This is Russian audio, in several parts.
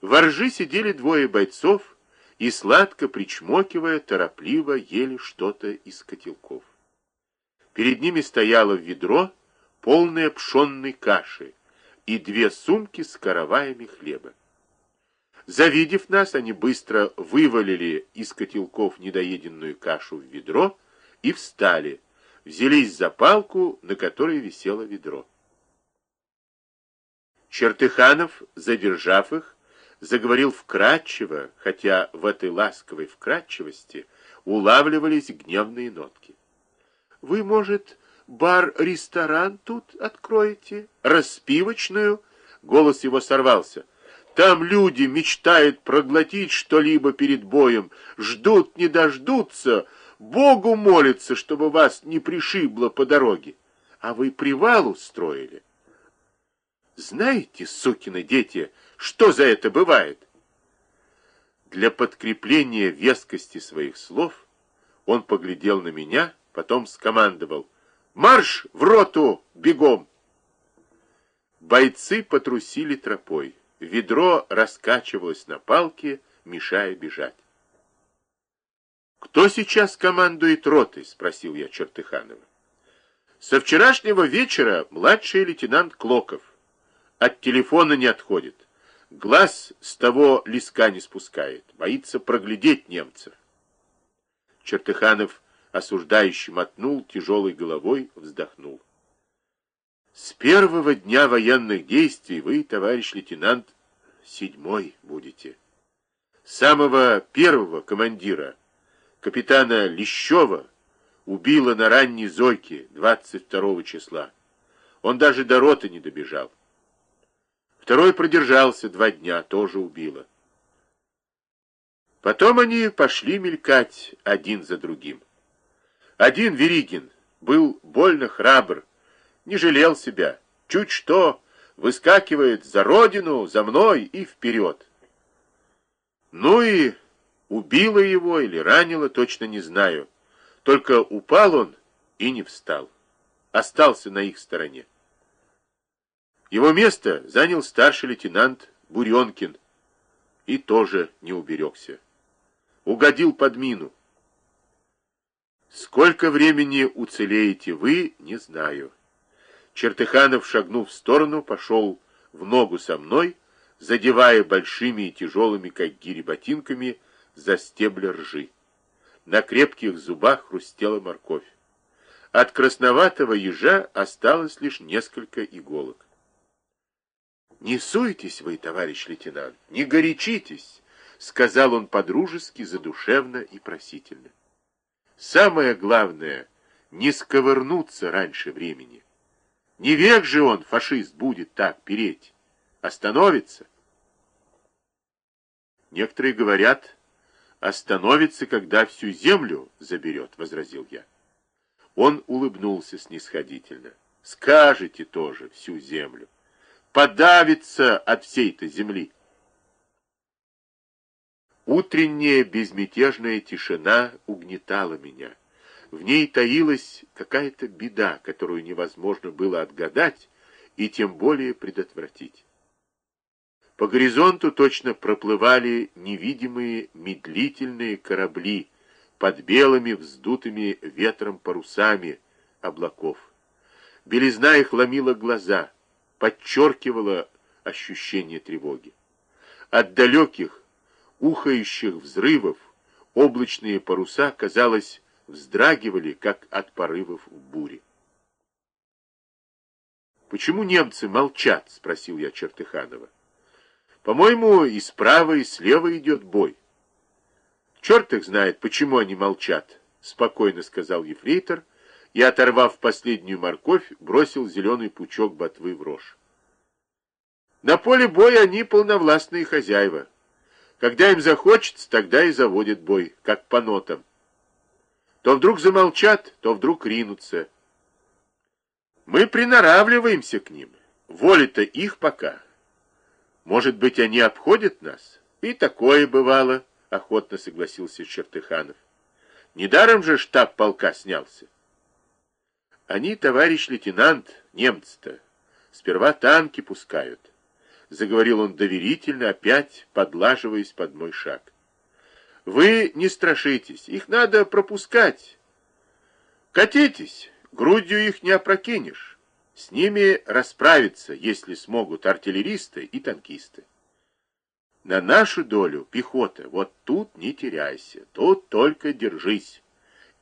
Во ржи сидели двое бойцов и, сладко причмокивая, торопливо ели что-то из котелков. Перед ними стояло ведро, полное пшенной каши, и две сумки с караваями хлеба. Завидев нас, они быстро вывалили из котелков недоеденную кашу в ведро и встали, взялись за палку, на которой висело ведро. Чертыханов, задержав их, заговорил вкратчиво, хотя в этой ласковой вкратчивости улавливались гневные нотки. «Вы, может, бар-ресторан тут откроете? Распивочную?» Голос его сорвался. «Там люди мечтают проглотить что-либо перед боем, ждут, не дождутся, Богу молятся, чтобы вас не пришибло по дороге. А вы привал устроили. Знаете, сукины дети, что за это бывает? Для подкрепления вескости своих слов он поглядел на меня, потом скомандовал «Марш в роту! Бегом!» Бойцы потрусили тропой. Ведро раскачивалось на палке, мешая бежать. «Кто сейчас командует ротой?» — спросил я Чертыханова. «Со вчерашнего вечера младший лейтенант Клоков. От телефона не отходит. Глаз с того леска не спускает. Боится проглядеть немцев». Чертыханов осуждающий мотнул тяжелой головой, вздохнул. «С первого дня военных действий вы, товарищ лейтенант, седьмой будете. Самого первого командира капитана Лещева убило на ранней зойке 22 числа. Он даже до роты не добежал. Второй продержался два дня, тоже убило. Потом они пошли мелькать один за другим. Один Веригин был больно храбр, не жалел себя. Чуть что, выскакивает за родину, за мной и вперед. Ну и Убило его или ранило, точно не знаю. Только упал он и не встал. Остался на их стороне. Его место занял старший лейтенант Буренкин. И тоже не уберегся. Угодил под мину. Сколько времени уцелеете вы, не знаю. Чертыханов, шагнув в сторону, пошел в ногу со мной, задевая большими и тяжелыми, как гири, ботинками, за стебли ржи. На крепких зубах хрустела морковь. От красноватого ежа осталось лишь несколько иголок. «Не суетесь вы, товарищ лейтенант, не горячитесь», — сказал он подружески, задушевно и просительно. «Самое главное — не сковырнуться раньше времени. Не век же он, фашист, будет так переть. Остановится». Некоторые говорят, остановится, когда всю землю заберет, — возразил я. Он улыбнулся снисходительно. Скажете тоже всю землю. Подавится от всей-то земли. Утренняя безмятежная тишина угнетала меня. В ней таилась какая-то беда, которую невозможно было отгадать и тем более предотвратить. По горизонту точно проплывали невидимые медлительные корабли под белыми вздутыми ветром парусами облаков. Белизна их ломила глаза, подчеркивала ощущение тревоги. От далеких, ухающих взрывов облачные паруса, казалось, вздрагивали, как от порывов в буре. «Почему немцы молчат?» — спросил я Чертыханова. По-моему, и справа, и слева идет бой. Черт их знает, почему они молчат, спокойно сказал ефрейтор и, оторвав последнюю морковь, бросил зеленый пучок ботвы в рожь. На поле боя они полновластные хозяева. Когда им захочется, тогда и заводят бой, как по нотам. То вдруг замолчат, то вдруг ринутся. Мы приноравливаемся к ним. Воля-то их пока. Может быть, они обходят нас? И такое бывало, охотно согласился Чертыханов. Недаром же штаб полка снялся. Они, товарищ лейтенант, немцы-то, сперва танки пускают. заговорил он доверительно, опять подлаживаясь под мой шаг. Вы не страшитесь, их надо пропускать. Катитесь, грудью их не опрокинешь. С ними расправиться, если смогут артиллеристы и танкисты. На нашу долю пехота, вот тут не теряйся, тут только держись.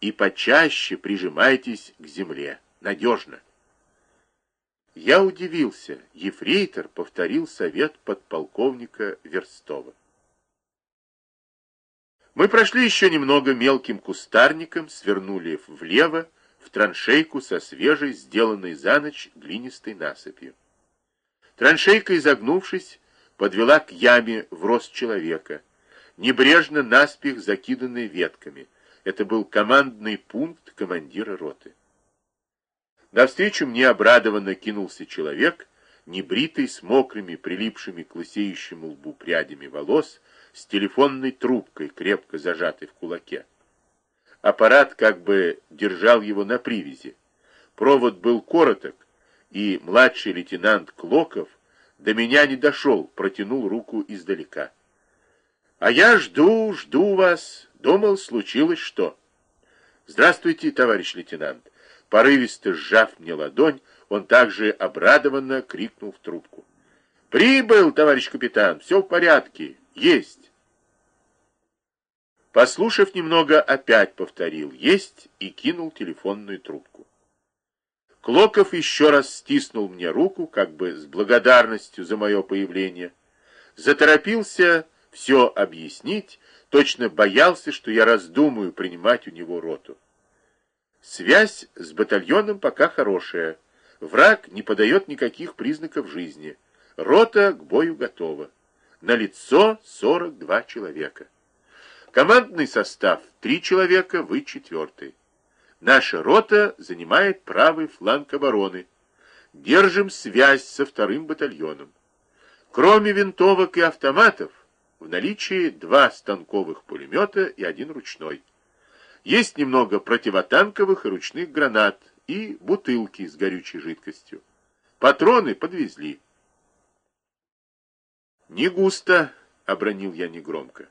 И почаще прижимайтесь к земле, надежно. Я удивился, ефрейтор повторил совет подполковника Верстова. Мы прошли еще немного мелким кустарником, свернули влево, в траншейку со свежей, сделанной за ночь глинистой насыпью. Траншейка, изогнувшись, подвела к яме в рост человека, небрежно наспех закиданной ветками. Это был командный пункт командира роты. Навстречу мне обрадованно кинулся человек, небритый, с мокрыми, прилипшими к лысеющему лбу прядями волос, с телефонной трубкой, крепко зажатой в кулаке. Аппарат как бы держал его на привязи. Провод был короток, и младший лейтенант Клоков до меня не дошел, протянул руку издалека. А я жду, жду вас. Думал, случилось что. Здравствуйте, товарищ лейтенант. Порывисто сжав мне ладонь, он также обрадованно крикнул в трубку. «Прибыл, товарищ капитан, все в порядке, есть!» Послушав немного, опять повторил «есть» и кинул телефонную трубку. Клоков еще раз стиснул мне руку, как бы с благодарностью за мое появление. Заторопился все объяснить, точно боялся, что я раздумаю принимать у него роту. Связь с батальоном пока хорошая. Враг не подает никаких признаков жизни. Рота к бою готова. На лицо 42 человека. Командный состав — три человека, вы четвертый. Наша рота занимает правый фланг обороны. Держим связь со вторым батальоном. Кроме винтовок и автоматов, в наличии два станковых пулемета и один ручной. Есть немного противотанковых и ручных гранат и бутылки с горючей жидкостью. Патроны подвезли. «Не густо», — обронил я негромко.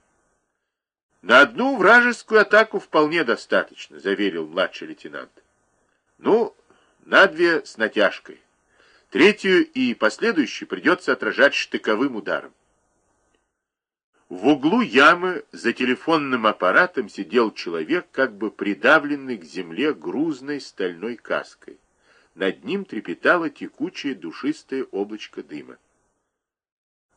На одну вражескую атаку вполне достаточно, заверил младший лейтенант. Ну, на две с натяжкой. Третью и последующую придется отражать штыковым ударом. В углу ямы за телефонным аппаратом сидел человек, как бы придавленный к земле грузной стальной каской. Над ним трепетало текучее душистое облачко дыма.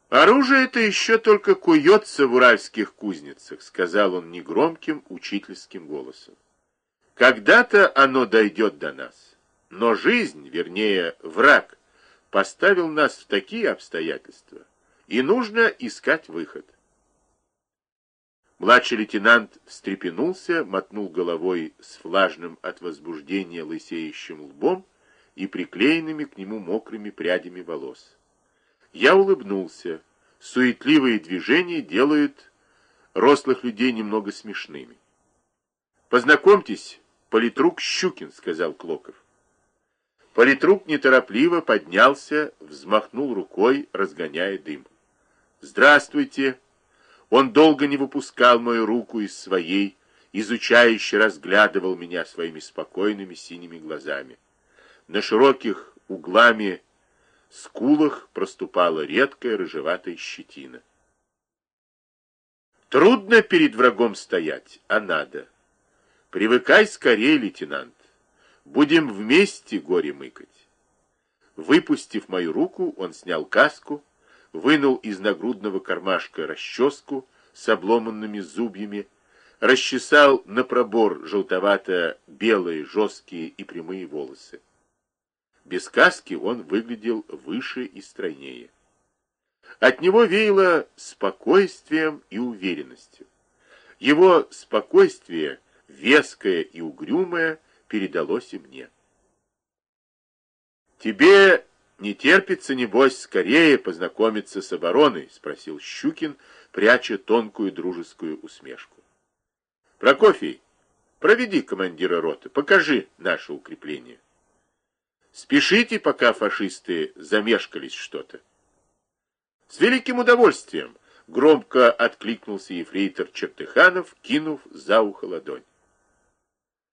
«Оружие это еще только куется в уральских кузницах», — сказал он негромким учительским голосом. «Когда-то оно дойдет до нас, но жизнь, вернее, враг, поставил нас в такие обстоятельства, и нужно искать выход». Младший лейтенант встрепенулся, мотнул головой с влажным от возбуждения лысеющим лбом и приклеенными к нему мокрыми прядями волос. Я улыбнулся. Суетливые движения делают рослых людей немного смешными. «Познакомьтесь, политрук Щукин», — сказал Клоков. Политрук неторопливо поднялся, взмахнул рукой, разгоняя дым. «Здравствуйте!» Он долго не выпускал мою руку из своей, изучающе разглядывал меня своими спокойными синими глазами. На широких углами скулах проступала редкая рыжеватая щетина. Трудно перед врагом стоять, а надо. Привыкай скорее, лейтенант. Будем вместе горе мыкать. Выпустив мою руку, он снял каску, вынул из нагрудного кармашка расческу с обломанными зубьями, расчесал на пробор желтовато-белые, жесткие и прямые волосы. Без каски он выглядел выше и стройнее. От него веяло спокойствием и уверенностью. Его спокойствие, веское и угрюмое, передалось и мне. «Тебе не терпится, небось, скорее познакомиться с обороной?» — спросил Щукин, пряча тонкую дружескую усмешку. «Прокофий, проведи командира роты, покажи наше укрепление». Спешите, пока фашисты замешкались что-то. С великим удовольствием! Громко откликнулся ефрейтор Чертыханов, кинув за ухо ладонь.